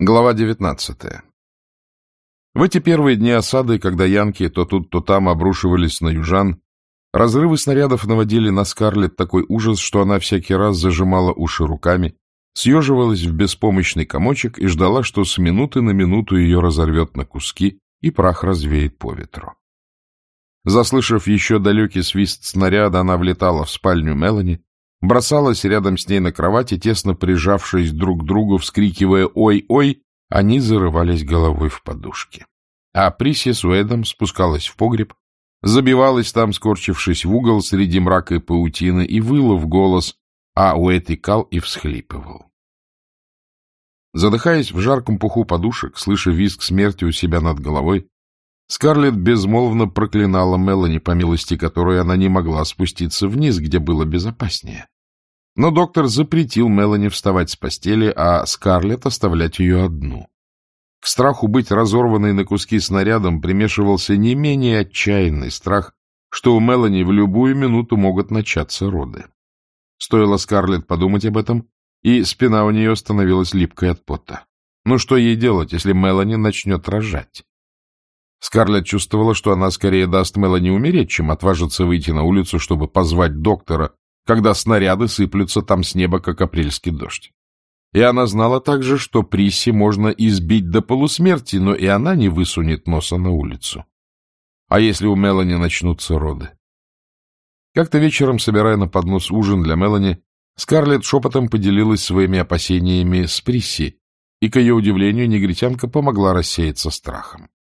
Глава 19. В эти первые дни осады, когда янки то тут, то там обрушивались на южан, разрывы снарядов наводили на Скарлетт такой ужас, что она всякий раз зажимала уши руками, съеживалась в беспомощный комочек и ждала, что с минуты на минуту ее разорвет на куски и прах развеет по ветру. Заслышав еще далекий свист снаряда, она влетала в спальню Мелани, бросалась рядом с ней на кровати, тесно прижавшись друг к другу, вскрикивая «Ой-ой!», они зарывались головой в подушки. А Приси с Уэдом спускалась в погреб, забивалась там, скорчившись в угол среди мрака и паутины, и выла в голос, а Уэд икал и всхлипывал. Задыхаясь в жарком пуху подушек, слыша визг смерти у себя над головой, Скарлетт безмолвно проклинала Мелани, по милости которой она не могла спуститься вниз, где было безопаснее. Но доктор запретил Мелани вставать с постели, а Скарлетт оставлять ее одну. К страху быть разорванной на куски снарядом примешивался не менее отчаянный страх, что у Мелани в любую минуту могут начаться роды. Стоило Скарлетт подумать об этом, и спина у нее становилась липкой от пота. Ну что ей делать, если Мелани начнет рожать? Скарлетт чувствовала, что она скорее даст Мелани умереть, чем отважится выйти на улицу, чтобы позвать доктора, когда снаряды сыплются там с неба, как апрельский дождь. И она знала также, что Присси можно избить до полусмерти, но и она не высунет носа на улицу. А если у Мелани начнутся роды? Как-то вечером, собирая на поднос ужин для Мелани, Скарлетт шепотом поделилась своими опасениями с Присси, и, к ее удивлению, негритянка помогла рассеяться страхом. —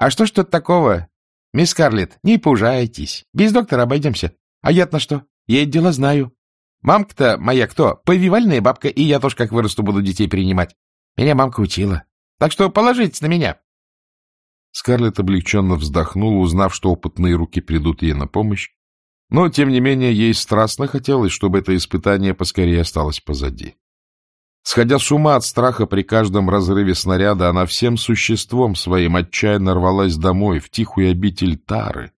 А что ж тут такого? Мисс Карлетт, не пужайтесь. Без доктора обойдемся. А я-то что? Я это дело знаю. Мамка-то моя кто? Повивальная бабка, и я тоже, как вырасту, буду детей принимать. Меня мамка учила. Так что положитесь на меня. Скарлетт облегченно вздохнула, узнав, что опытные руки придут ей на помощь. Но, тем не менее, ей страстно хотелось, чтобы это испытание поскорее осталось позади. Сходя с ума от страха при каждом разрыве снаряда, она всем существом своим отчаянно рвалась домой, в тихую обитель Тары,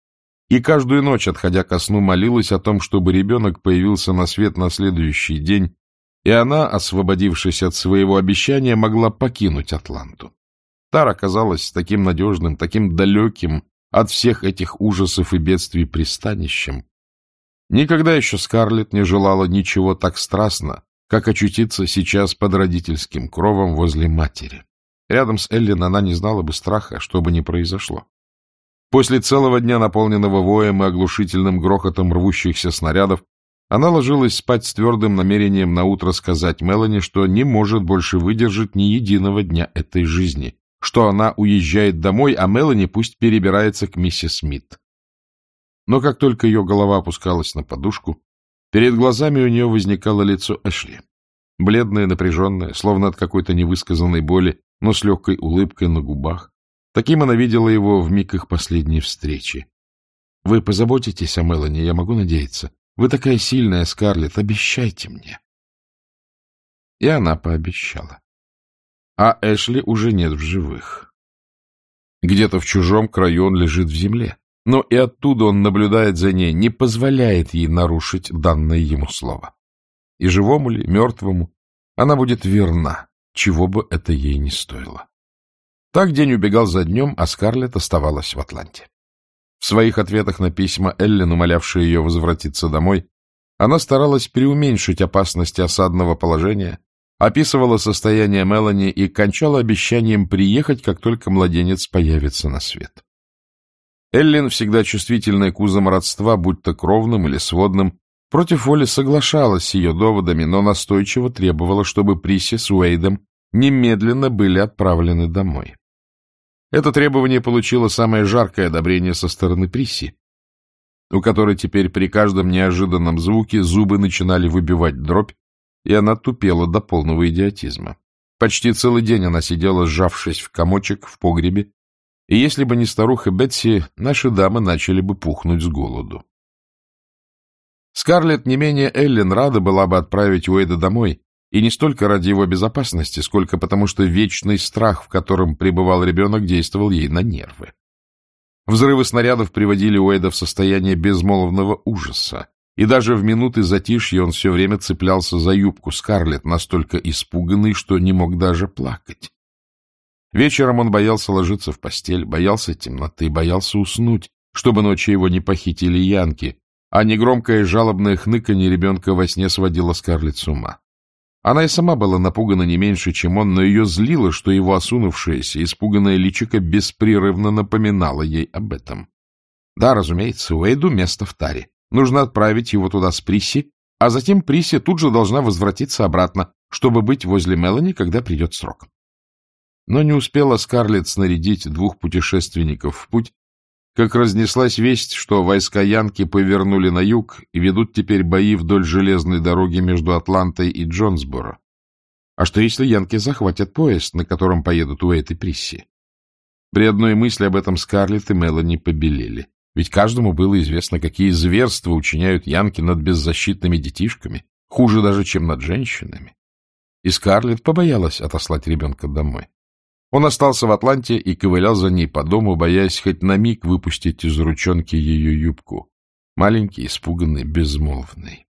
и каждую ночь, отходя ко сну, молилась о том, чтобы ребенок появился на свет на следующий день, и она, освободившись от своего обещания, могла покинуть Атланту. Тара казалась таким надежным, таким далеким от всех этих ужасов и бедствий пристанищем. Никогда еще Скарлетт не желала ничего так страстно, как очутиться сейчас под родительским кровом возле матери. Рядом с Эллен она не знала бы страха, что бы ни произошло. После целого дня, наполненного воем и оглушительным грохотом рвущихся снарядов, она ложилась спать с твердым намерением наутро сказать Мелани, что не может больше выдержать ни единого дня этой жизни, что она уезжает домой, а Мелани пусть перебирается к миссис Смит. Но как только ее голова опускалась на подушку, Перед глазами у нее возникало лицо Эшли. Бледное, напряженное, словно от какой-то невысказанной боли, но с легкой улыбкой на губах. Таким она видела его в миг их последней встречи. — Вы позаботитесь о Мелани, я могу надеяться. Вы такая сильная, Скарлетт, обещайте мне. И она пообещала. А Эшли уже нет в живых. Где-то в чужом краю он лежит в земле но и оттуда он наблюдает за ней, не позволяет ей нарушить данное ему слово. И живому ли, мертвому, она будет верна, чего бы это ей не стоило. Так день убегал за днем, а Скарлетт оставалась в Атланте. В своих ответах на письма Эллен, умолявшие ее возвратиться домой, она старалась преуменьшить опасности осадного положения, описывала состояние Мелани и кончала обещанием приехать, как только младенец появится на свет. Эллин, всегда чувствительная к узам родства, будь то кровным или сводным, против воли соглашалась с ее доводами, но настойчиво требовала, чтобы Приси с Уэйдом немедленно были отправлены домой. Это требование получило самое жаркое одобрение со стороны Приси, у которой теперь при каждом неожиданном звуке зубы начинали выбивать дробь, и она тупела до полного идиотизма. Почти целый день она сидела, сжавшись в комочек в погребе, и если бы не старуха Бетси, наши дамы начали бы пухнуть с голоду. Скарлетт не менее Эллен рада была бы отправить Уэйда домой, и не столько ради его безопасности, сколько потому, что вечный страх, в котором пребывал ребенок, действовал ей на нервы. Взрывы снарядов приводили Уэйда в состояние безмолвного ужаса, и даже в минуты затишья он все время цеплялся за юбку Скарлетт, настолько испуганный, что не мог даже плакать. Вечером он боялся ложиться в постель, боялся темноты, боялся уснуть, чтобы ночью его не похитили янки, а негромкое жалобное хныканье ребенка во сне сводило Скарлетт с ума. Она и сама была напугана не меньше, чем он, но ее злило, что его осунувшееся, испуганное личико беспрерывно напоминало ей об этом. Да, разумеется, Уэйду место в таре. Нужно отправить его туда с Присси, а затем Присси тут же должна возвратиться обратно, чтобы быть возле Мелани, когда придет срок. Но не успела Скарлетт снарядить двух путешественников в путь, как разнеслась весть, что войска Янки повернули на юг и ведут теперь бои вдоль железной дороги между Атлантой и Джонсборо. А что если Янки захватят поезд, на котором поедут Уэйт и Присси? При одной мысли об этом Скарлетт и Мелани побелели. Ведь каждому было известно, какие зверства учиняют янки над беззащитными детишками, хуже даже, чем над женщинами. И Скарлетт побоялась отослать ребенка домой. Он остался в Атланте и ковылял за ней по дому, боясь хоть на миг выпустить из ручонки ее юбку. Маленький, испуганный, безмолвный.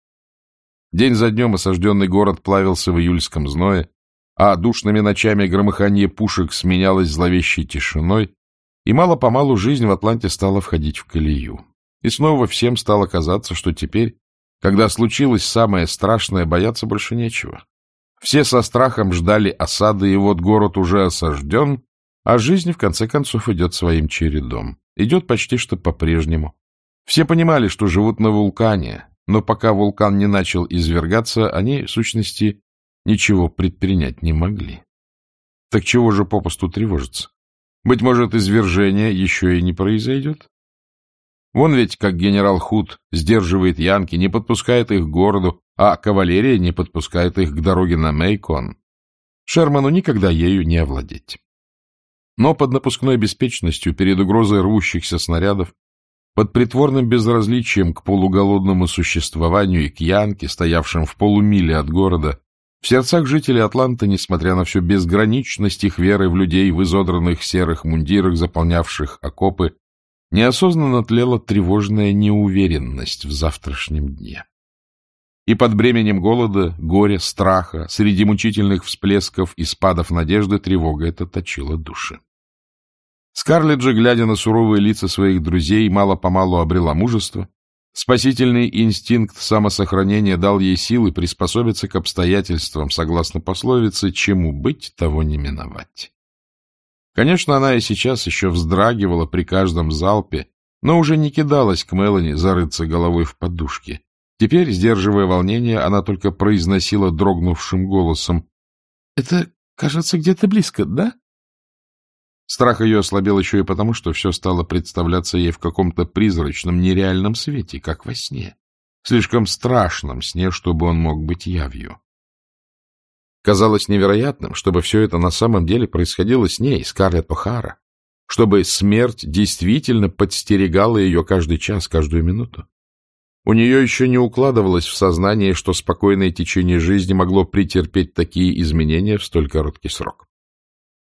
День за днем осажденный город плавился в июльском зное, а душными ночами громыхание пушек сменялось зловещей тишиной, и мало-помалу жизнь в Атланте стала входить в колею. И снова всем стало казаться, что теперь, когда случилось самое страшное, бояться больше нечего. Все со страхом ждали осады, и вот город уже осажден, а жизнь, в конце концов, идет своим чередом. Идет почти что по-прежнему. Все понимали, что живут на вулкане, но пока вулкан не начал извергаться, они, в сущности, ничего предпринять не могли. Так чего же попусту тревожиться? Быть может, извержение еще и не произойдет? Вон ведь, как генерал Худ сдерживает янки, не подпускает их к городу, а кавалерия не подпускает их к дороге на Мейкон. Шерману никогда ею не овладеть. Но под напускной беспечностью перед угрозой рвущихся снарядов, под притворным безразличием к полуголодному существованию и к янке, стоявшим в полумиле от города, в сердцах жителей Атланты, несмотря на всю безграничность их веры в людей в изодранных серых мундирах, заполнявших окопы, неосознанно тлела тревожная неуверенность в завтрашнем дне. И под бременем голода, горя, страха, среди мучительных всплесков и спадов надежды тревога эта точила души. Скарлетт же, глядя на суровые лица своих друзей, мало-помалу обрела мужество Спасительный инстинкт самосохранения дал ей силы приспособиться к обстоятельствам, согласно пословице «чему быть, того не миновать». Конечно, она и сейчас еще вздрагивала при каждом залпе, но уже не кидалась к Мелани зарыться головой в подушке. Теперь, сдерживая волнение, она только произносила дрогнувшим голосом. — Это, кажется, где-то близко, да? Страх ее ослабел еще и потому, что все стало представляться ей в каком-то призрачном, нереальном свете, как во сне. Слишком страшном сне, чтобы он мог быть явью. Казалось невероятным, чтобы все это на самом деле происходило с ней, Скарлетт О'Хара, чтобы смерть действительно подстерегала ее каждый час, каждую минуту. У нее еще не укладывалось в сознание, что спокойное течение жизни могло претерпеть такие изменения в столь короткий срок.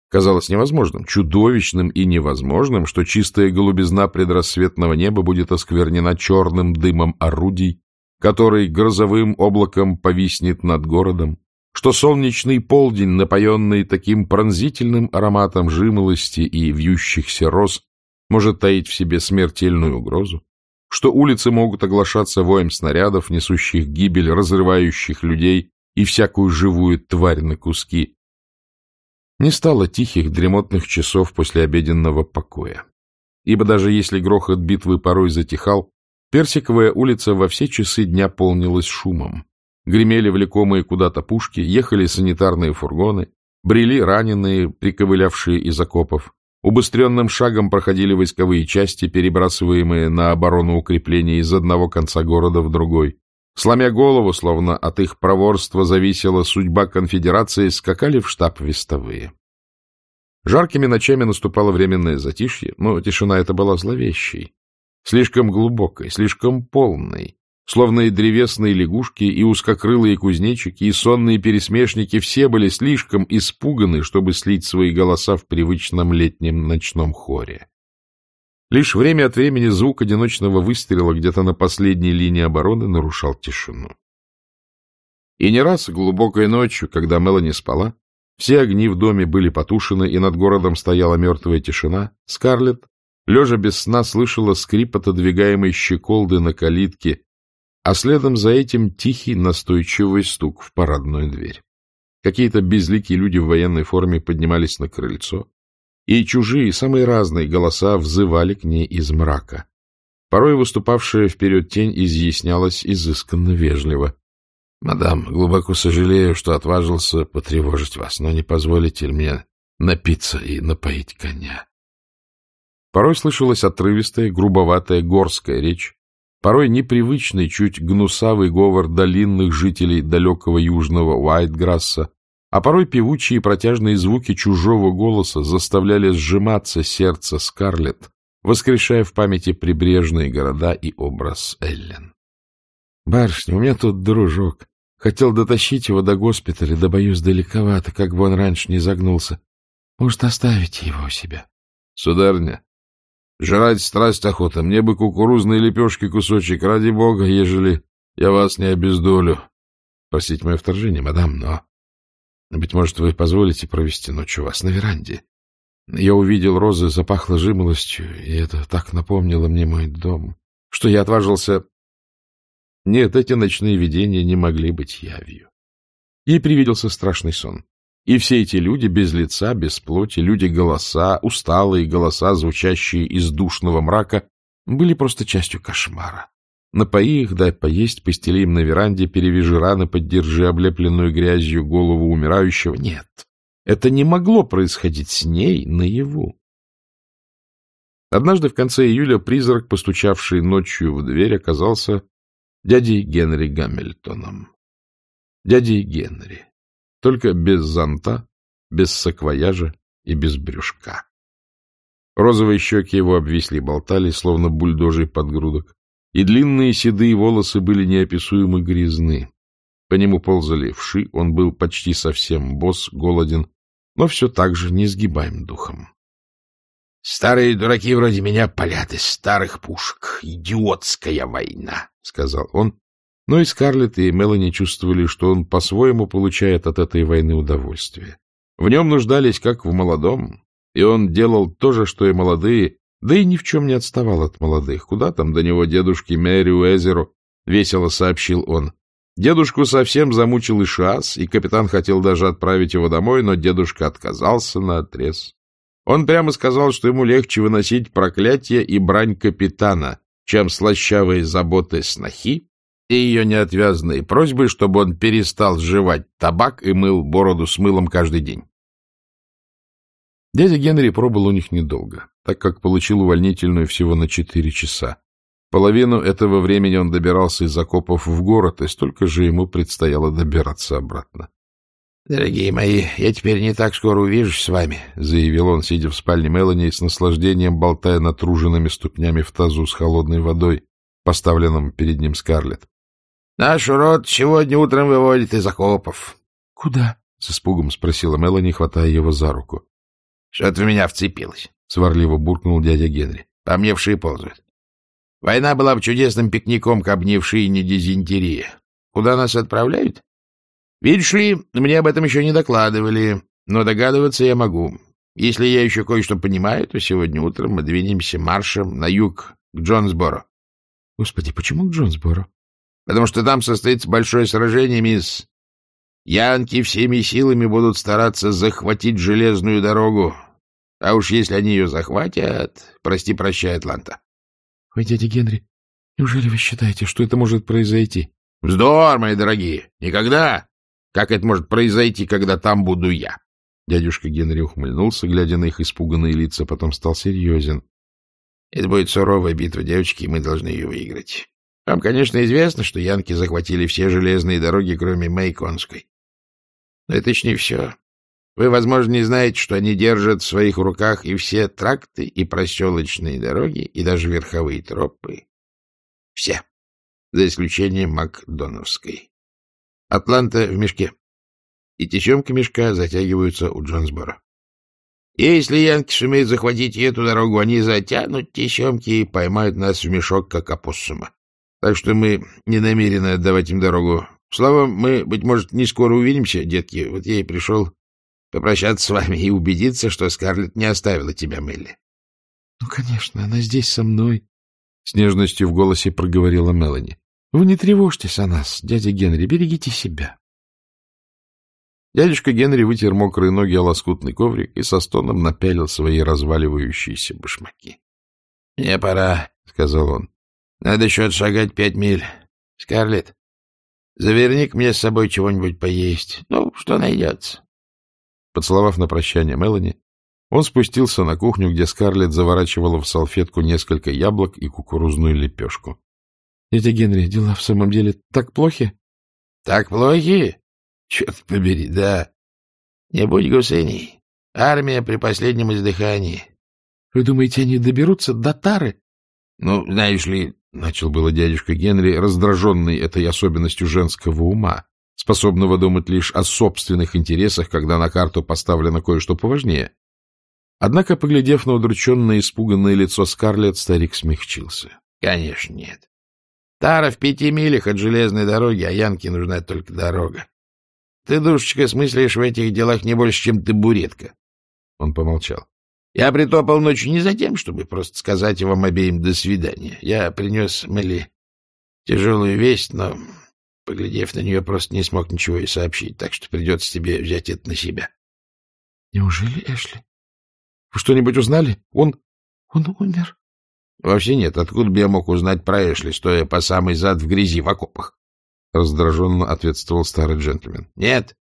Казалось невозможным, чудовищным и невозможным, что чистая голубизна предрассветного неба будет осквернена черным дымом орудий, который грозовым облаком повиснет над городом, что солнечный полдень, напоенный таким пронзительным ароматом жимолости и вьющихся роз, может таить в себе смертельную угрозу, что улицы могут оглашаться воем снарядов, несущих гибель, разрывающих людей и всякую живую тварь на куски, не стало тихих дремотных часов после обеденного покоя. Ибо даже если грохот битвы порой затихал, Персиковая улица во все часы дня полнилась шумом. Гремели влекомые куда-то пушки, ехали санитарные фургоны, брели раненые, приковылявшие из окопов. Убыстренным шагом проходили войсковые части, перебрасываемые на оборону укрепления из одного конца города в другой. Сломя голову, словно от их проворства зависела судьба конфедерации, скакали в штаб вестовые. Жаркими ночами наступало временное затишье, но тишина эта была зловещей, слишком глубокой, слишком полной, словно и древесные лягушки, и узкокрылые кузнечики, и сонные пересмешники все были слишком испуганы, чтобы слить свои голоса в привычном летнем ночном хоре. Лишь время от времени звук одиночного выстрела где-то на последней линии обороны нарушал тишину. И не раз глубокой ночью, когда Мелани спала, все огни в доме были потушены, и над городом стояла мертвая тишина, Скарлетт, лежа без сна, слышала скрип отодвигаемой щеколды на калитке, а следом за этим тихий настойчивый стук в парадную дверь. Какие-то безликие люди в военной форме поднимались на крыльцо, и чужие, самые разные голоса взывали к ней из мрака. Порой выступавшая вперед тень изъяснялась изысканно вежливо. — Мадам, глубоко сожалею, что отважился потревожить вас, но не позволите ли мне напиться и напоить коня? Порой слышалась отрывистая, грубоватая горская речь, порой непривычный, чуть гнусавый говор долинных жителей далекого южного Уайтграсса, а порой певучие протяжные звуки чужого голоса заставляли сжиматься сердце Скарлетт, воскрешая в памяти прибрежные города и образ Эллен. — Барышня, у меня тут дружок. Хотел дотащить его до госпиталя, да, боюсь, далековато, как бы он раньше не загнулся. Может, оставить его у себя? — Сударня, жрать страсть охота. Мне бы кукурузные лепешки кусочек, ради бога, ежели я вас не обездолю. Простите мое вторжение, мадам, но быть может, вы позволите провести ночь у вас на веранде? Я увидел розы, запахло жимолостью, и это так напомнило мне мой дом, что я отважился... Нет, эти ночные видения не могли быть явью. Ей привиделся страшный сон. И все эти люди без лица, без плоти, люди-голоса, усталые голоса, звучащие из душного мрака, были просто частью кошмара. Напои их, дай поесть, постели им на веранде, перевяжи раны, поддержи облепленную грязью голову умирающего. Нет, это не могло происходить с ней наяву. Однажды в конце июля призрак, постучавший ночью в дверь, оказался дядей Генри Гамильтоном. Дядей Генри. Только без зонта, без саквояжа и без брюшка. Розовые щеки его обвисли болтали, словно бульдожий подгрудок и длинные седые волосы были неописуемо грязны. По нему ползали вши, он был почти совсем босс, голоден, но все так же несгибаем духом. — Старые дураки вроде меня палят из старых пушек. Идиотская война, — сказал он. Но и Скарлетт, и Мелани чувствовали, что он по-своему получает от этой войны удовольствие. В нем нуждались, как в молодом, и он делал то же, что и молодые, да и ни в чем не отставал от молодых. Куда там до него дедушки Мэри Уэзеру, — весело сообщил он. Дедушку совсем замучил Ишас, и капитан хотел даже отправить его домой, но дедушка отказался на отрез. Он прямо сказал, что ему легче выносить проклятие и брань капитана, чем слащавые заботы снохи и ее неотвязные просьбы, чтобы он перестал жевать табак и мыл бороду с мылом каждый день. Дядя Генри пробыл у них недолго, так как получил увольнительную всего на четыре часа. Половину этого времени он добирался из окопов в город, и столько же ему предстояло добираться обратно. — Дорогие мои, я теперь не так скоро увижусь с вами, — заявил он, сидя в спальне Мелани и с наслаждением болтая натруженными ступнями в тазу с холодной водой, поставленном перед ним Скарлетт. — Наш урод сегодня утром выводит из окопов. — Куда? — с испугом спросила Мелани, хватая его за руку. — Что-то в меня вцепилось, — сварливо буркнул дядя Генри. — По мне вши ползают. Война была бы чудесным пикником, к и не дизентерия. Куда нас отправляют? Видишь ли, мне об этом еще не докладывали, но догадываться я могу. Если я еще кое-что понимаю, то сегодня утром мы двинемся маршем на юг, к Джонсборо. — Господи, почему к Джонсборо? — Потому что там состоится большое сражение, мисс. Янки всеми силами будут стараться захватить железную дорогу. А уж если они ее захватят, прости-прощай, Атланта. — Ой, дядя Генри, неужели вы считаете, что это может произойти? — Вздор, мои дорогие! Никогда! Как это может произойти, когда там буду я? Дядюшка Генри ухмыльнулся, глядя на их испуганные лица, потом стал серьезен. — Это будет суровая битва, девочки, и мы должны ее выиграть. Вам, конечно, известно, что янки захватили все железные дороги, кроме Мейконской. Но это еще не все. Вы, возможно, не знаете, что они держат в своих руках и все тракты, и проселочные дороги, и даже верховые тропы. Все, за исключением Макдоновской. Атланта в мешке. И тесемки мешка затягиваются у Джонсбора. Если янки сумеют захватить эту дорогу, они затянут тесемки и поймают нас в мешок, как опоссума. Так что мы не намерены отдавать им дорогу. Словом, мы, быть может, не скоро увидимся, детки. Вот я и пришел попрощаться с вами и убедиться, что Скарлетт не оставила тебя, Мелли. — Ну, конечно, она здесь со мной, — с нежностью в голосе проговорила Мелани. — Вы не тревожьтесь о нас, дядя Генри, берегите себя. Дядюшка Генри вытер мокрые ноги о лоскутный коврик и со стоном напялил свои разваливающиеся башмаки. — Мне пора, — сказал он. — Надо еще отшагать пять миль. Скарлетт, заверни к мне с собой чего-нибудь поесть. Ну, что найдется. Поцеловав на прощание Мелани, он спустился на кухню, где Скарлетт заворачивала в салфетку несколько яблок и кукурузную лепешку. — Дядя Генри, дела в самом деле так плохи? — Так плохи? Черт побери, да. Не будь гусыней. Армия при последнем издыхании. — Вы думаете, они доберутся до Тары? — Ну, знаешь ли, — начал было дядюшка Генри, раздраженный этой особенностью женского ума, способного думать лишь о собственных интересах, когда на карту поставлено кое-что поважнее. Однако, поглядев на удрученное испуганное лицо Скарлетт, старик смягчился. — Конечно, нет. Тара в пяти милях от железной дороги, а Янке нужна только дорога. Ты, душечка, смыслишь в этих делах не больше, чем ты буретка. Он помолчал. Я притопал ночью не за тем, чтобы просто сказать вам обеим «до свидания». Я принес Мелли тяжелую весть, но, поглядев на нее, просто не смог ничего и сообщить, так что придется тебе взять это на себя. — Неужели, Эшли? Вы что-нибудь узнали? Он... он умер? — Вообще нет. Откуда бы я мог узнать про Эшли, стоя по самый зад в грязи в окопах? — раздраженно ответствовал старый джентльмен. — Нет.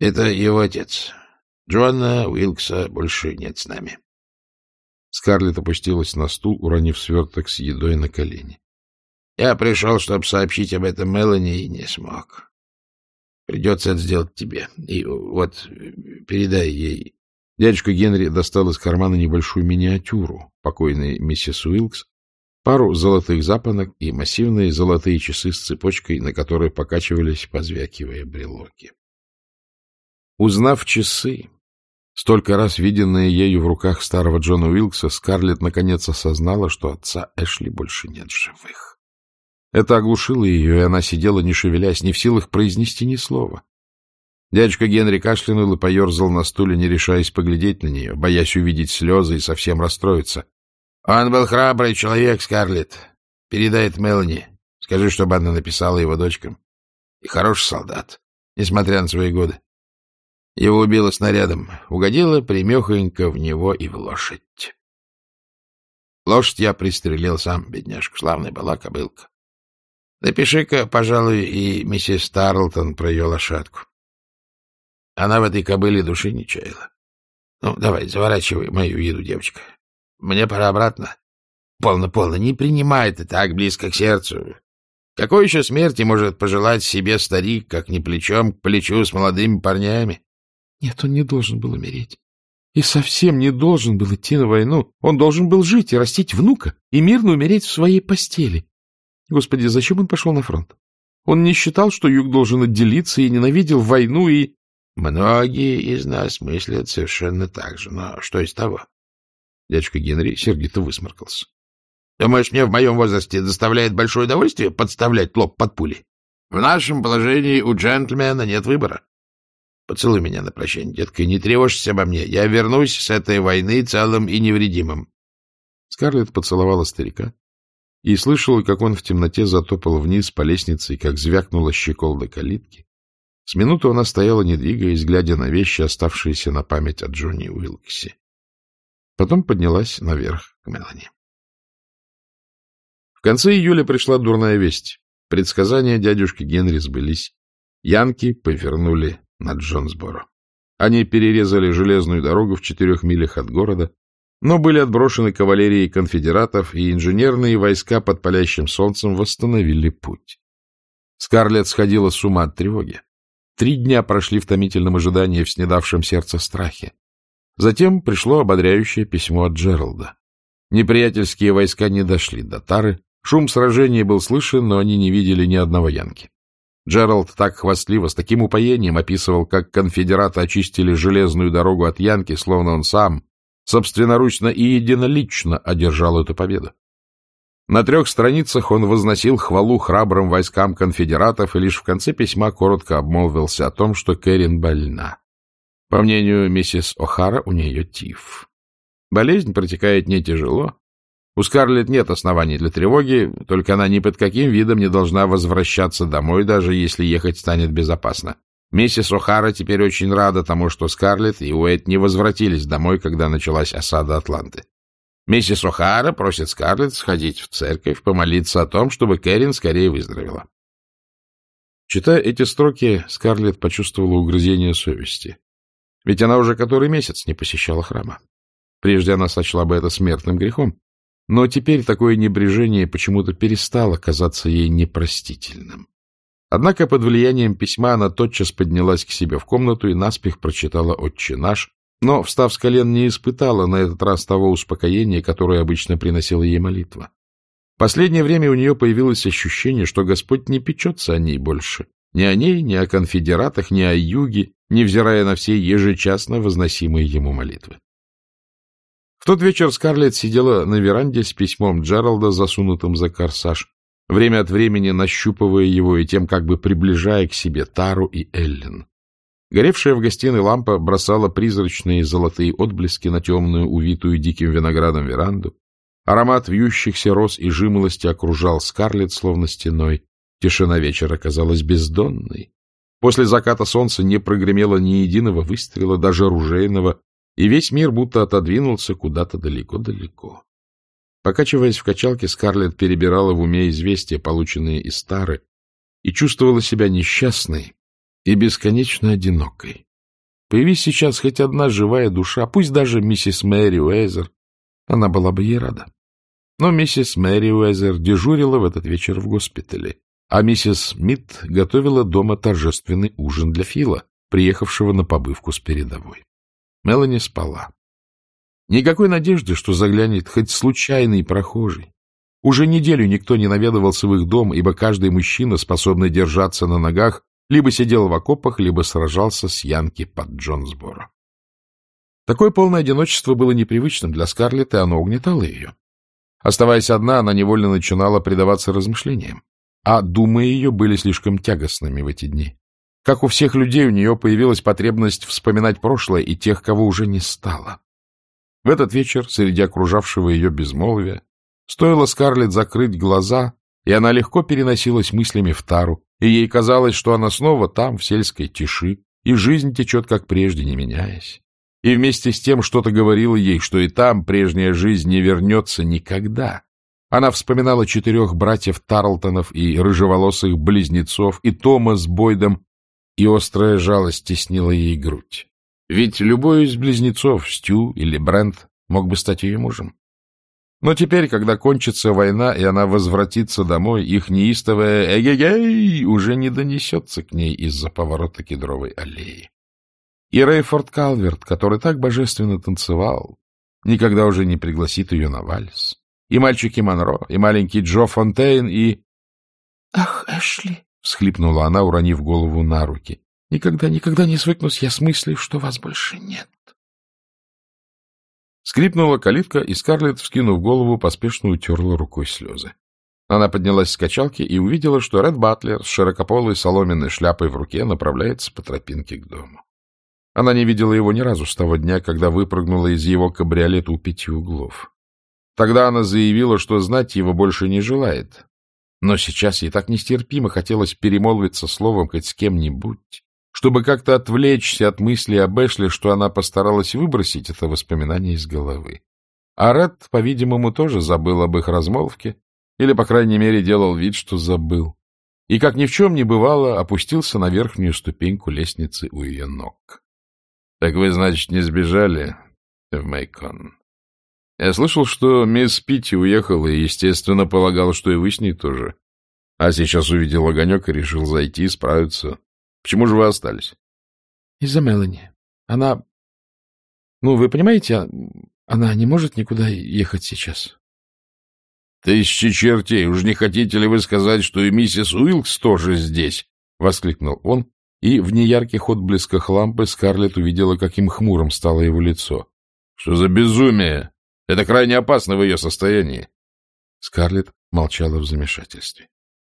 Это его отец. Джона Уилкса больше нет с нами. Скарлетт опустилась на стул, уронив сверток с едой на колени. — Я пришел, чтобы сообщить об этом Мелани, и не смог. Придется это сделать тебе. И вот передай ей Дядюшка Генри достал из кармана небольшую миниатюру покойной миссис Уилкс, пару золотых запонок и массивные золотые часы с цепочкой, на которой покачивались, позвякивая брелоки. Узнав часы, столько раз виденные ею в руках старого Джона Уилкса, Скарлетт наконец осознала, что отца Эшли больше нет живых. Это оглушило ее, и она сидела, не шевелясь, не в силах произнести ни слова. Дядюшка Генри кашлянул и поерзал на стуле, не решаясь поглядеть на нее, боясь увидеть слезы и совсем расстроиться. — Он был храбрый человек, Скарлетт. Передает Мелани. Скажи, чтобы она написала его дочкам. И хороший солдат, несмотря на свои годы. Его убило снарядом. Угодило примехонько в него и в лошадь. Лошадь я пристрелил сам, бедняжка. Славная была кобылка. Напиши-ка, пожалуй, и миссис Тарлтон про ее лошадку. Она в этой кобыле души не чаяла. Ну, давай, заворачивай мою еду, девочка. Мне пора обратно. Полно-полно, не принимай это так близко к сердцу. Какой еще смерти может пожелать себе старик, как не плечом к плечу с молодыми парнями? Нет, он не должен был умереть. И совсем не должен был идти на войну. Он должен был жить и растить внука, и мирно умереть в своей постели. Господи, зачем он пошел на фронт? Он не считал, что юг должен отделиться, и ненавидел войну, и... Многие из нас мыслят совершенно так же, но что из того? Дядюшка Генри сердито высморкался. Думаешь, мне в моем возрасте доставляет большое удовольствие подставлять лоб под пули? В нашем положении у джентльмена нет выбора. Поцелуй меня на прощание, детка, и не тревожься обо мне. Я вернусь с этой войны целым и невредимым. Скарлетт поцеловала старика и слышала, как он в темноте затопал вниз по лестнице и как звякнула щеколда калитки. С минуту она стояла, не двигаясь, глядя на вещи, оставшиеся на память о Джонни Уилксе. Потом поднялась наверх к Мелани. В конце июля пришла дурная весть. Предсказания дядюшки Генри сбылись. Янки повернули на Джонсборо. Они перерезали железную дорогу в четырех милях от города, но были отброшены кавалерией конфедератов, и инженерные войска под палящим солнцем восстановили путь. Скарлетт сходила с ума от тревоги. Три дня прошли в томительном ожидании в снедавшем сердце страхе. Затем пришло ободряющее письмо от Джералда. Неприятельские войска не дошли до Тары, шум сражения был слышен, но они не видели ни одного янки. Джеральд так хвастливо, с таким упоением описывал, как конфедераты очистили железную дорогу от Янки, словно он сам собственноручно и единолично одержал эту победу. На трех страницах он возносил хвалу храбрым войскам конфедератов и лишь в конце письма коротко обмолвился о том, что Кэрин больна. По мнению миссис О'Хара, у нее тиф. Болезнь протекает не тяжело. У Скарлетт нет оснований для тревоги, только она ни под каким видом не должна возвращаться домой, даже если ехать станет безопасно. Миссис О'Хара теперь очень рада тому, что Скарлетт и Уэйт не возвратились домой, когда началась осада Атланты. Миссис О'Хара просит Скарлетт сходить в церковь, помолиться о том, чтобы Кэрин скорее выздоровела. Читая эти строки, Скарлетт почувствовала угрызение совести. Ведь она уже который месяц не посещала храма. Прежде она сочла бы это смертным грехом, но теперь такое небрежение почему-то перестало казаться ей непростительным. Однако под влиянием письма она тотчас поднялась к себе в комнату и наспех прочитала «Отче наш», но, встав с колен, не испытала на этот раз того успокоения, которое обычно приносила ей молитва. Последнее время у нее появилось ощущение, что Господь не печется о ней больше. Ни о ней, ни о конфедератах, ни о юге, невзирая на все ежечасно возносимые ему молитвы. Тот вечер Скарлетт сидела на веранде с письмом Джералда, засунутым за корсаж, время от времени нащупывая его и тем как бы приближая к себе Тару и Эллен. Горевшая в гостиной лампа бросала призрачные золотые отблески на темную, увитую диким виноградом веранду. Аромат вьющихся роз и жимолости окружал Скарлетт словно стеной. Тишина вечера казалась бездонной. После заката солнца не прогремело ни единого выстрела, даже ружейного, и весь мир будто отодвинулся куда-то далеко-далеко. Покачиваясь в качалке, Скарлетт перебирала в уме известия, полученные из Тары, и чувствовала себя несчастной, и бесконечно одинокой. Появись сейчас хоть одна живая душа, пусть даже миссис Мэри Уэзер, она была бы ей рада. Но миссис Мэри Уэзер дежурила в этот вечер в госпитале, а миссис Мит готовила дома торжественный ужин для Фила, приехавшего на побывку с передовой. Мелани спала. Никакой надежды, что заглянет хоть случайный прохожий. Уже неделю никто не наведывался в их дом, ибо каждый мужчина, способный держаться на ногах, либо сидел в окопах, либо сражался с Янки под Джонсборо. Такое полное одиночество было непривычным для Скарлетт, и оно угнетало ее. Оставаясь одна, она невольно начинала предаваться размышлениям, а думы ее были слишком тягостными в эти дни. Как у всех людей, у нее появилась потребность вспоминать прошлое и тех, кого уже не стало. В этот вечер, среди окружавшего ее безмолвия, стоило Скарлетт закрыть глаза, и она легко переносилась мыслями в Тару, и ей казалось, что она снова там, в сельской тиши, и жизнь течет, как прежде, не меняясь. И вместе с тем что-то говорило ей, что и там прежняя жизнь не вернется никогда. Она вспоминала четырех братьев Тарлтонов и рыжеволосых близнецов, и Тома с Бойдом, и острая жалость теснила ей грудь. Ведь любой из близнецов, Стю или Брент, мог бы стать ее мужем. Но теперь, когда кончится война, и она возвратится домой, их неистовая «эгегей» уже не донесется к ней из-за поворота кедровой аллеи. И Рейфорд Калверт, который так божественно танцевал, никогда уже не пригласит ее на вальс. И мальчики Монро, и маленький Джо Фонтейн, и... — Ах, Эшли! — всхлипнула она, уронив голову на руки. — Никогда, никогда не свыкнусь я с мыслью, что вас больше нет. Скрипнула калитка, и Скарлетт, вскинув голову, поспешно утерла рукой слезы. Она поднялась с качалки и увидела, что Ред Батлер с широкополой соломенной шляпой в руке направляется по тропинке к дому. Она не видела его ни разу с того дня, когда выпрыгнула из его кабриолета у пяти углов. Тогда она заявила, что знать его больше не желает. Но сейчас ей так нестерпимо хотелось перемолвиться словом хоть с кем-нибудь, чтобы как-то отвлечься от мысли об Эшли, что она постаралась выбросить это воспоминание из головы. А Ред, по-видимому, тоже забыл об их размолвке, или, по крайней мере, делал вид, что забыл. И, как ни в чем не бывало, опустился на верхнюю ступеньку лестницы у ее ног. — Так вы, значит, не сбежали в Мейкон? Я слышал, что мисс Питти уехала и, естественно, полагал, что и вы с ней тоже. А сейчас увидел огонек и решил зайти, справиться. Почему же вы остались? — Из-за Мелани. Она... Ну, вы понимаете, она не может никуда ехать сейчас. — Тысячи чертей! Уж не хотите ли вы сказать, что и миссис Уилкс тоже здесь? — воскликнул он, и в неярких отблесках лампы Скарлетт увидела, каким хмурым стало его лицо. — Что за безумие? Это крайне опасно в ее состоянии. Скарлетт молчала в замешательстве.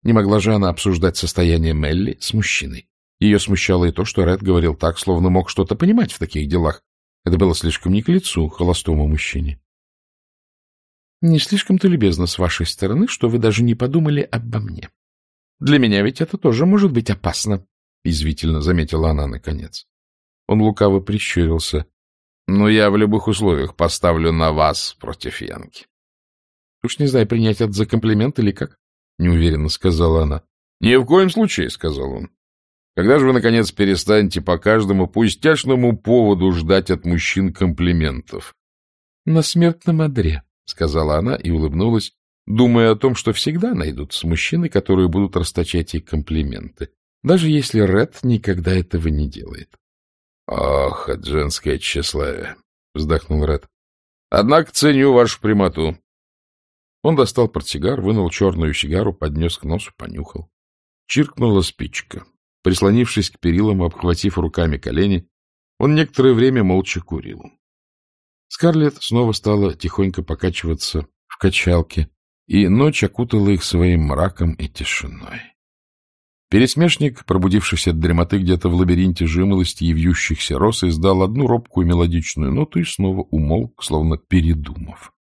Не могла же она обсуждать состояние Мелли с мужчиной. Ее смущало и то, что Ред говорил так, словно мог что-то понимать в таких делах. Это было слишком не к лицу холостому мужчине. — Не слишком-то любезно с вашей стороны, что вы даже не подумали обо мне. Для меня ведь это тоже может быть опасно, — извительно заметила она наконец. Он лукаво прищурился. — Но я в любых условиях поставлю на вас против Янки. — Уж не знаю, принять это за комплимент или как, — неуверенно сказала она. — Ни в коем случае, — сказал он. — Когда же вы, наконец, перестанете по каждому пустяшному поводу ждать от мужчин комплиментов? — На смертном одре, — сказала она и улыбнулась, думая о том, что всегда найдутся мужчины, которые будут расточать ей комплименты, даже если Ред никогда этого не делает. — Ох, от женское тщеславие! — вздохнул Ред. — Однако ценю вашу прямоту. Он достал портсигар, вынул черную сигару, поднес к носу, понюхал. Чиркнула спичка. Прислонившись к перилам, обхватив руками колени, он некоторое время молча курил. Скарлетт снова стала тихонько покачиваться в качалке, и ночь окутала их своим мраком и тишиной. Пересмешник, пробудившийся от дремоты где-то в лабиринте жимолости и вьющихся роз, издал одну робкую мелодичную ноту и снова умолк, словно передумав.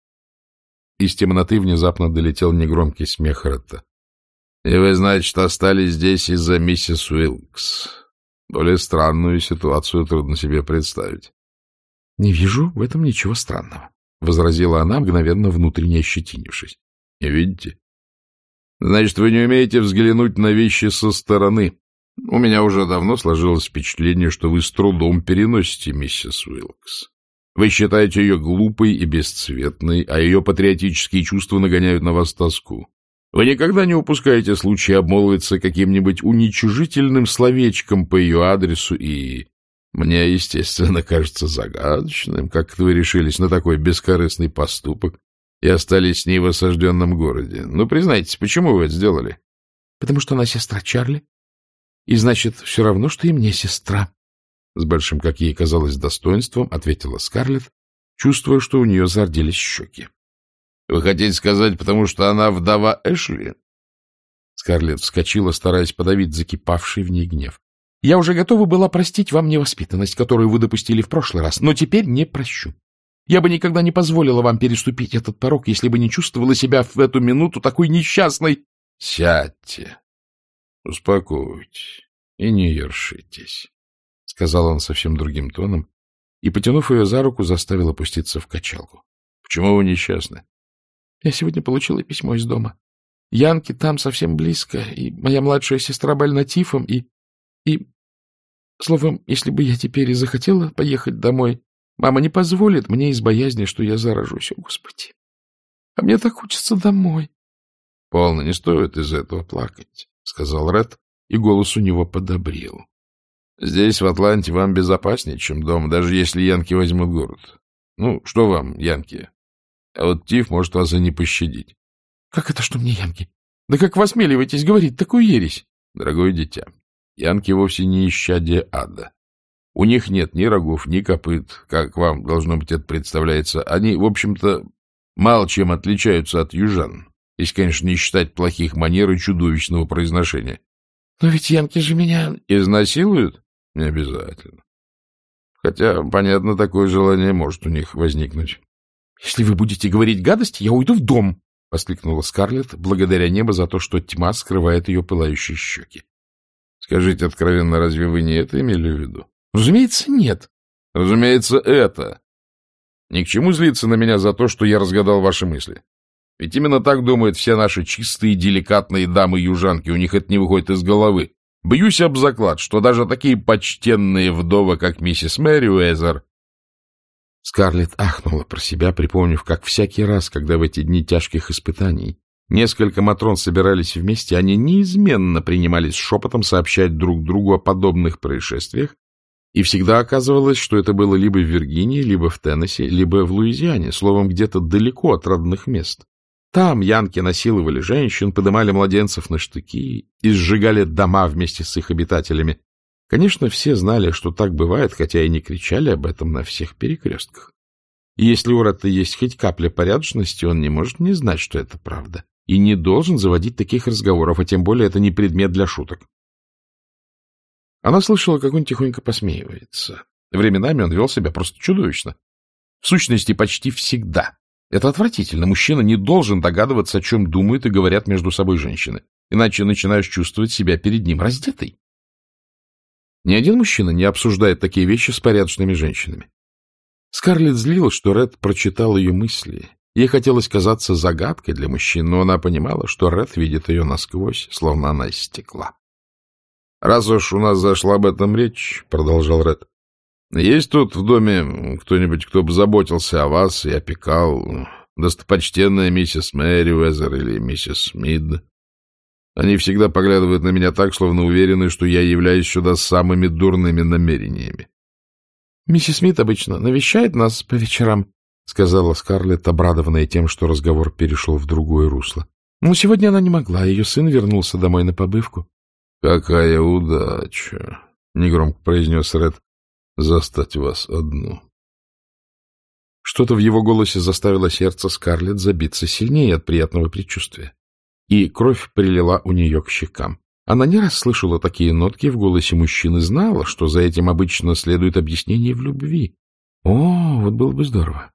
Из темноты внезапно долетел негромкий смех Ретта. — И вы, значит, остались здесь из-за миссис Уилкс. Более странную ситуацию трудно себе представить. — Не вижу в этом ничего странного, — возразила она, мгновенно внутренне ощетинившись. Не видите? Значит, вы не умеете взглянуть на вещи со стороны. У меня уже давно сложилось впечатление, что вы с трудом переносите миссис Уилкс. Вы считаете ее глупой и бесцветной, а ее патриотические чувства нагоняют на вас тоску. Вы никогда не упускаете случая обмолвиться каким-нибудь уничижительным словечком по ее адресу, и мне, естественно, кажется загадочным, как вы решились на такой бескорыстный поступок, и остались с ней в осажденном городе. Ну, признайтесь, почему вы это сделали? — Потому что она сестра Чарли. И, значит, все равно, что и мне сестра. С большим, как ей казалось, достоинством ответила Скарлетт, чувствуя, что у нее зарделись щеки. — Вы хотите сказать, потому что она вдова Эшли? Скарлетт вскочила, стараясь подавить закипавший в ней гнев. — Я уже готова была простить вам невоспитанность, которую вы допустили в прошлый раз, но теперь не прощу. Я бы никогда не позволила вам переступить этот порог, если бы не чувствовала себя в эту минуту такой несчастной. — Сядьте, успокойтесь и не ершитесь, — сказал он совсем другим тоном и, потянув ее за руку, заставил опуститься в качалку. — Почему вы несчастны? — Я сегодня получила письмо из дома. Янки там совсем близко, и моя младшая сестра больна тифом, и... и... Словом, если бы я теперь и захотела поехать домой, Мама не позволит мне из боязни, что я заражусь, о Господи. А мне так хочется домой. — Полно, не стоит из этого плакать, — сказал Ред, и голос у него подобрел. — Здесь, в Атланте, вам безопаснее, чем дома, даже если янки возьмут город. Ну, что вам, янки? А вот Тиф может вас и не пощадить. — Как это, что мне янки? Да как вы осмеливаетесь говорить такую ересь? — Дорогое дитя, янки вовсе не исчадие ада. У них нет ни рогов, ни копыт, как вам, должно быть, это представляется. Они, в общем-то, мало чем отличаются от южан, если, конечно, не считать плохих манер и чудовищного произношения. — Но ведь янки же меня... — Изнасилуют? — Не обязательно. Хотя, понятно, такое желание может у них возникнуть. — Если вы будете говорить гадость, я уйду в дом, — воскликнула Скарлетт, благодаря небу за то, что тьма скрывает ее пылающие щеки. — Скажите откровенно, разве вы не это имели в виду? Разумеется, нет. Разумеется, это. Ни к чему злиться на меня за то, что я разгадал ваши мысли. Ведь именно так думают все наши чистые, деликатные дамы-южанки, у них это не выходит из головы. Бьюсь об заклад, что даже такие почтенные вдовы, как миссис Мэри Уэзер... Скарлетт ахнула про себя, припомнив, как всякий раз, когда в эти дни тяжких испытаний несколько матрон собирались вместе, они неизменно принимались шепотом сообщать друг другу о подобных происшествиях, и всегда оказывалось, что это было либо в Виргинии, либо в Теннесси, либо в Луизиане, словом, где-то далеко от родных мест. Там янки насиловали женщин, подымали младенцев на штыки и сжигали дома вместе с их обитателями. Конечно, все знали, что так бывает, хотя и не кричали об этом на всех перекрестках. И если у Ретта есть хоть капля порядочности, он не может не знать, что это правда, и не должен заводить таких разговоров, а тем более это не предмет для шуток. Она слышала, как он тихонько посмеивается. Временами он вел себя просто чудовищно. В сущности, почти всегда. Это отвратительно. Мужчина не должен догадываться, о чем думают и говорят между собой женщины. Иначе начинаешь чувствовать себя перед ним раздетой. Ни один мужчина не обсуждает такие вещи с порядочными женщинами. Скарлетт злилась, что Ред прочитал ее мысли. Ей хотелось казаться загадкой для мужчин, но она понимала, что Ред видит ее насквозь, словно она из стекла. — Раз уж у нас зашла об этом речь, — продолжал Ред, — есть тут в доме кто-нибудь, кто бы заботился о вас и опекал достопочтенная миссис Мэри Уэзер или миссис Мид? Они всегда поглядывают на меня так, словно уверены, что я являюсь сюда с самыми дурными намерениями. — Миссис Смит обычно навещает нас по вечерам, — сказала Скарлетт, обрадованная тем, что разговор перешел в другое русло. — Но сегодня она не могла, ее сын вернулся домой на побывку. — Какая удача! — негромко произнес Ред. — Застать вас одну. Что-то в его голосе заставило сердце Скарлетт забиться сильнее от приятного предчувствия и кровь прилила у нее к щекам. Она не раз слышала такие нотки в голосе мужчины, знала, что за этим обычно следует объяснение в любви. О, вот было бы здорово.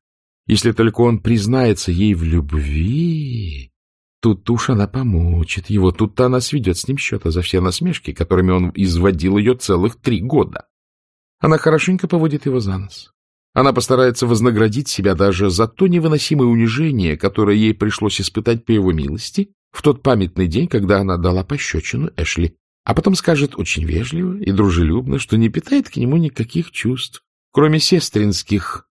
Если только он признается ей в любви, тут уж она помучит его, тут-то она сведет с ним счета за все насмешки, которыми он изводил ее целых три года. Она хорошенько поводит его за нос. Она постарается вознаградить себя даже за то невыносимое унижение, которое ей пришлось испытать по его милости, в тот памятный день, когда она дала пощечину Эшли, а потом скажет очень вежливо и дружелюбно, что не питает к нему никаких чувств, кроме сестринских,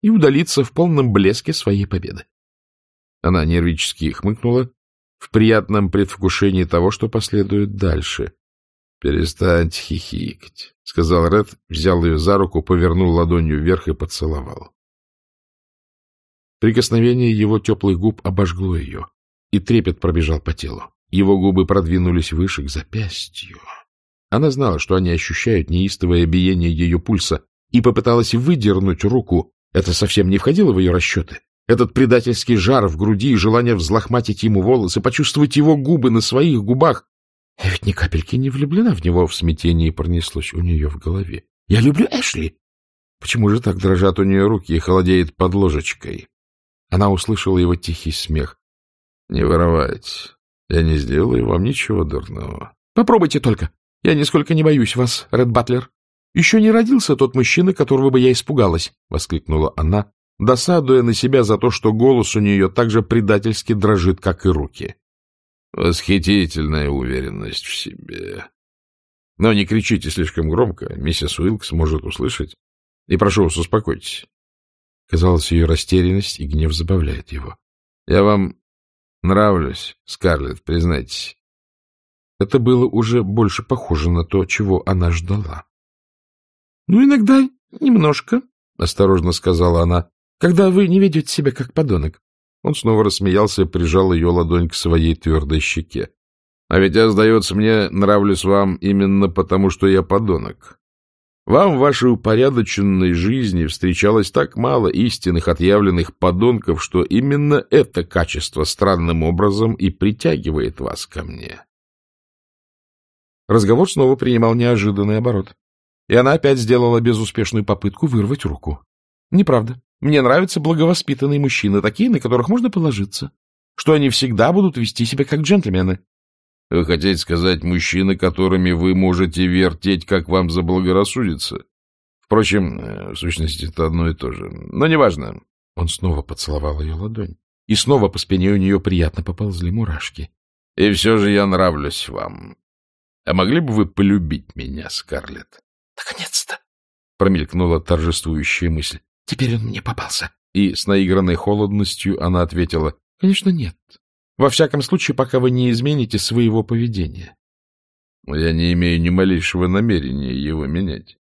и удалится в полном блеске своей победы. Она нервически хмыкнула в приятном предвкушении того, что последует дальше. — Перестаньте хихикать, — сказал Ред, взял ее за руку, повернул ладонью вверх и поцеловал. Прикосновение его теплых губ обожгло ее и трепет пробежал по телу. Его губы продвинулись выше к запястью. Она знала, что они ощущают неистовое биение ее пульса, и попыталась выдернуть руку. Это совсем не входило в ее расчеты. Этот предательский жар в груди и желание взлохматить ему волосы, почувствовать его губы на своих губах. Я ведь ни капельки не влюблена в него, в смятении пронеслось у нее в голове. Я люблю Эшли. Почему же так дрожат у нее руки и холодеет под ложечкой? Она услышала его тихий смех. — Не воровайте. Я не сделаю вам ничего дурного. — Попробуйте только. Я нисколько не боюсь вас, Ред Батлер. Еще не родился тот мужчина, которого бы я испугалась, — воскликнула она, досадуя на себя за то, что голос у нее так же предательски дрожит, как и руки. Восхитительная уверенность в себе. Но не кричите слишком громко, миссис Уилкс может услышать. И прошу вас, успокойтесь. Казалось, ее растерянность и гнев забавляет его. Я вам Нравлюсь, Скарлетт, признайтесь. Это было уже больше похоже на то, чего она ждала. — Ну, иногда немножко, — осторожно сказала она, — когда вы не ведете себя как подонок. Он снова рассмеялся и прижал ее ладонь к своей твердой щеке. — А ведь я, сдается мне, нравлюсь вам именно потому, что я подонок. Вам в вашей упорядоченной жизни встречалось так мало истинных отъявленных подонков, что именно это качество странным образом и притягивает вас ко мне. Разговор снова принимал неожиданный оборот, и она опять сделала безуспешную попытку вырвать руку. Неправда. Мне нравятся благовоспитанные мужчины, такие, на которых можно положиться, что они всегда будут вести себя как джентльмены. Вы хотите сказать, мужчины, которыми вы можете вертеть, как вам заблагорассудится? Впрочем, э, в сущности, это одно и то же. Но неважно. Он снова поцеловал ее ладонь. И снова по спине у нее приятно поползли мурашки. И все же я нравлюсь вам. А могли бы вы полюбить меня, Скарлетт? Наконец-то! Промелькнула торжествующая мысль. Теперь он мне попался. И с наигранной холодностью она ответила. Конечно, нет. Во всяком случае, пока вы не измените своего поведения. Я не имею ни малейшего намерения его менять.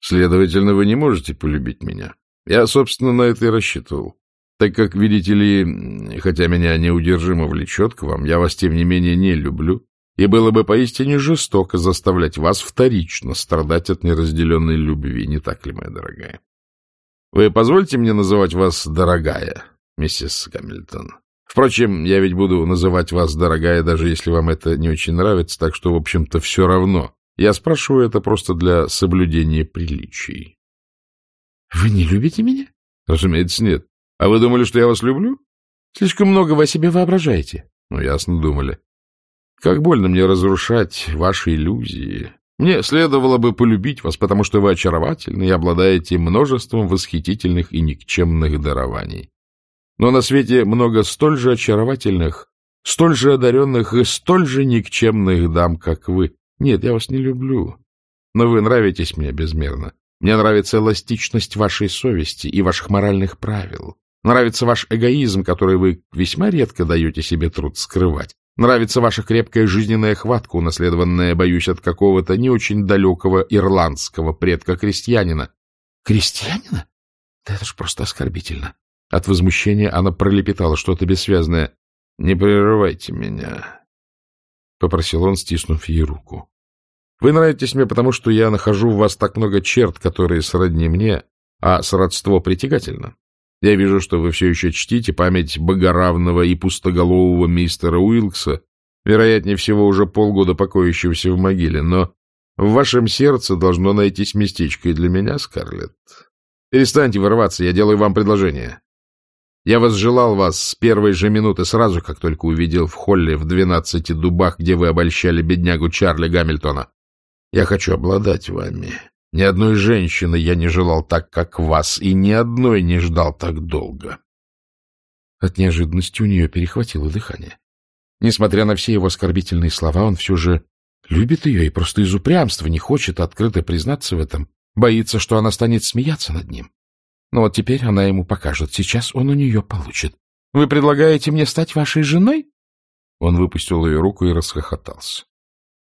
Следовательно, вы не можете полюбить меня. Я, собственно, на это и рассчитывал. Так как, видите ли, хотя меня неудержимо влечет к вам, я вас, тем не менее, не люблю, и было бы поистине жестоко заставлять вас вторично страдать от неразделенной любви, не так ли, моя дорогая? Вы позвольте мне называть вас «дорогая», миссис Гамильтон. Впрочем, я ведь буду называть вас «дорогая», даже если вам это не очень нравится, так что, в общем-то, все равно. Я спрашиваю это просто для соблюдения приличий. — Вы не любите меня? — Разумеется, нет. А вы думали, что я вас люблю? Слишком много вы о себе воображаете. — Ну, ясно думали. Как больно мне разрушать ваши иллюзии. Мне следовало бы полюбить вас, потому что вы очаровательны и обладаете множеством восхитительных и никчемных дарований. Но на свете много столь же очаровательных, столь же одаренных и столь же никчемных дам, как вы. Нет, я вас не люблю, но вы нравитесь мне безмерно. Мне нравится эластичность вашей совести и ваших моральных правил. Нравится ваш эгоизм, который вы весьма редко даете себе труд скрывать. Нравится ваша крепкая жизненная хватка, унаследованная, боюсь, от какого-то не очень далекого ирландского предка-крестьянина. Крестьянина? Да это ж просто оскорбительно. От возмущения она пролепетала что-то бессвязное. — Не прерывайте меня, — попросил он, стиснув ей руку. — Вы нравитесь мне, потому что я нахожу в вас так много черт, которые сродни мне, а сродство притягательно. Я вижу, что вы все еще чтите память богоравного и пустоголового мистера Уилкса, вероятнее всего уже полгода покоящегося в могиле, но в вашем сердце должно найтись местечко и для меня, Скарлетт. Перестаньте вырываться, я делаю вам предложение. Я возжелал вас с первой же минуты, сразу как только увидел в холле в двенадцати дубах, где вы обольщали беднягу Чарли Гамильтона. Я хочу обладать вами, ни одной женщины я не желал так, как вас, и ни одной не ждал так долго. От неожиданности у нее перехватило дыхание. Несмотря на все его оскорбительные слова, он все же любит ее и просто из упрямства не хочет открыто признаться в этом, боится, что она станет смеяться над ним. Но вот теперь она ему покажет, сейчас он у нее получит. — Вы предлагаете мне стать вашей женой? Он выпустил ее руку и расхохотался.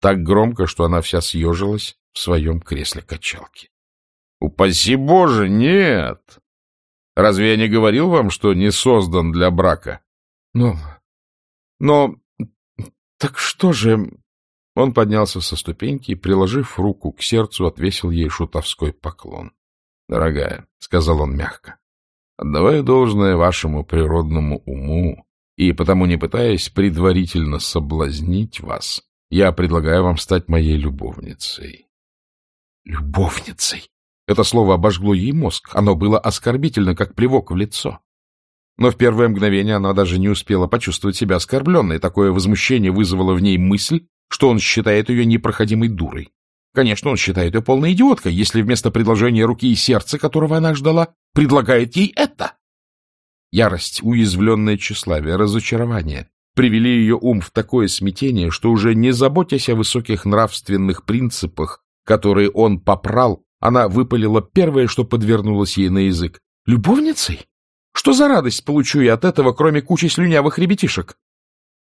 Так громко, что она вся съежилась в своем кресле качалки. — Упаси Боже, нет! Разве я не говорил вам, что не создан для брака? — Но... но... так что же... Он поднялся со ступеньки и, приложив руку к сердцу, отвесил ей шутовской поклон. — Дорогая, — сказал он мягко, — отдавая должное вашему природному уму и потому не пытаясь предварительно соблазнить вас, я предлагаю вам стать моей любовницей любовницей. Это слово обожгло ей мозг. Оно было оскорбительно, как плевок в лицо. Но в первое мгновение она даже не успела почувствовать себя оскорбленной. Такое возмущение вызвало в ней мысль, что он считает ее непроходимой дурой. Конечно, он считает ее полной идиоткой, если вместо предложения руки и сердца, которого она ждала, предлагает ей это. Ярость, уязвленное тщеславие, разочарование привели ее ум в такое смятение, что уже не заботясь о высоких нравственных принципах, которые он попрал, она выпалила первое, что подвернулось ей на язык. «Любовницей? Что за радость получу я от этого, кроме кучи слюнявых ребятишек?»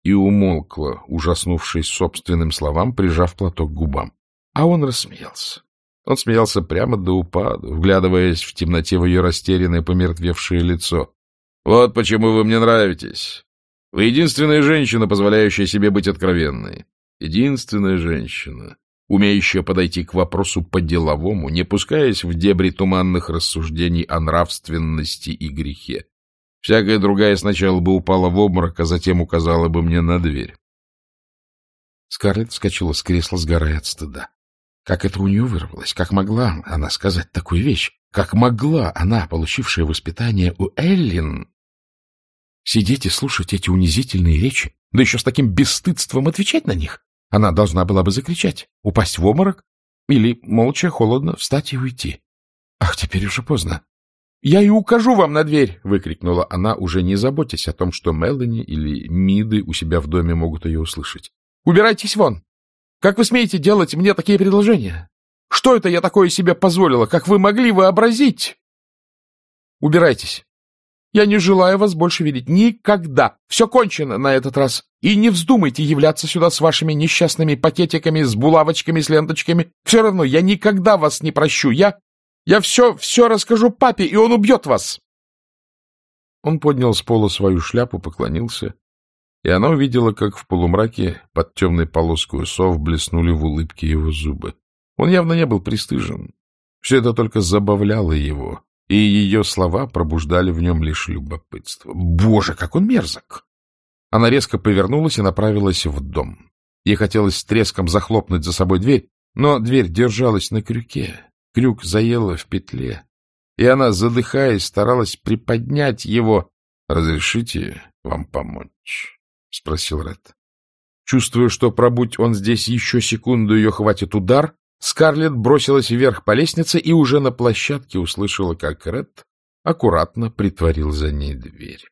И умолкла, ужаснувшись собственным словам, прижав платок к губам. А он рассмеялся. Он смеялся прямо до упаду, вглядываясь в темноте в ее растерянное, помертвевшее лицо. — Вот почему вы мне нравитесь. Вы единственная женщина, позволяющая себе быть откровенной. Единственная женщина умеющая подойти к вопросу по-деловому, не пускаясь в дебри туманных рассуждений о нравственности и грехе. Всякая другая сначала бы упала в обморок, а затем указала бы мне на дверь. Скарлетт вскочила с кресла, сгорая от стыда. Как это у нее вырвалось? Как могла она сказать такую вещь? Как могла она, получившая воспитание у Эллин, сидеть и слушать эти унизительные речи, да еще с таким бесстыдством отвечать на них? Она должна была бы закричать, упасть в обморок или, молча, холодно, встать и уйти. Ах, теперь уже поздно. — Я и укажу вам на дверь! — выкрикнула она, уже не заботясь о том, что Мелани или Миды у себя в доме могут ее услышать. — Убирайтесь вон! Как вы смеете делать мне такие предложения? Что это я такое себе позволила? Как вы могли вообразить? Убирайтесь! Я не желаю вас больше видеть. Никогда. Все кончено на этот раз. И не вздумайте являться сюда с вашими несчастными пакетиками, с булавочками, с ленточками. Все равно я никогда вас не прощу. Я... Я все, все расскажу папе, и он убьет вас. Он поднял с пола свою шляпу, поклонился, и она увидела, как в полумраке под темной полоской усов блеснули в улыбке его зубы. Он явно не был пристыжен. Все это только забавляло его, и ее слова пробуждали в нем лишь любопытство. Боже, как он мерзок! Она резко повернулась и направилась в дом. Ей хотелось с треском захлопнуть за собой дверь, но дверь держалась на крюке. Крюк заела в петле, и она, задыхаясь, старалась приподнять его. — Разрешите вам помочь? — спросил Ред. Чувствуя, что пробудь он здесь еще секунду, ее хватит удар, Скарлетт бросилась вверх по лестнице и уже на площадке услышала, как Ред аккуратно притворил за ней дверь.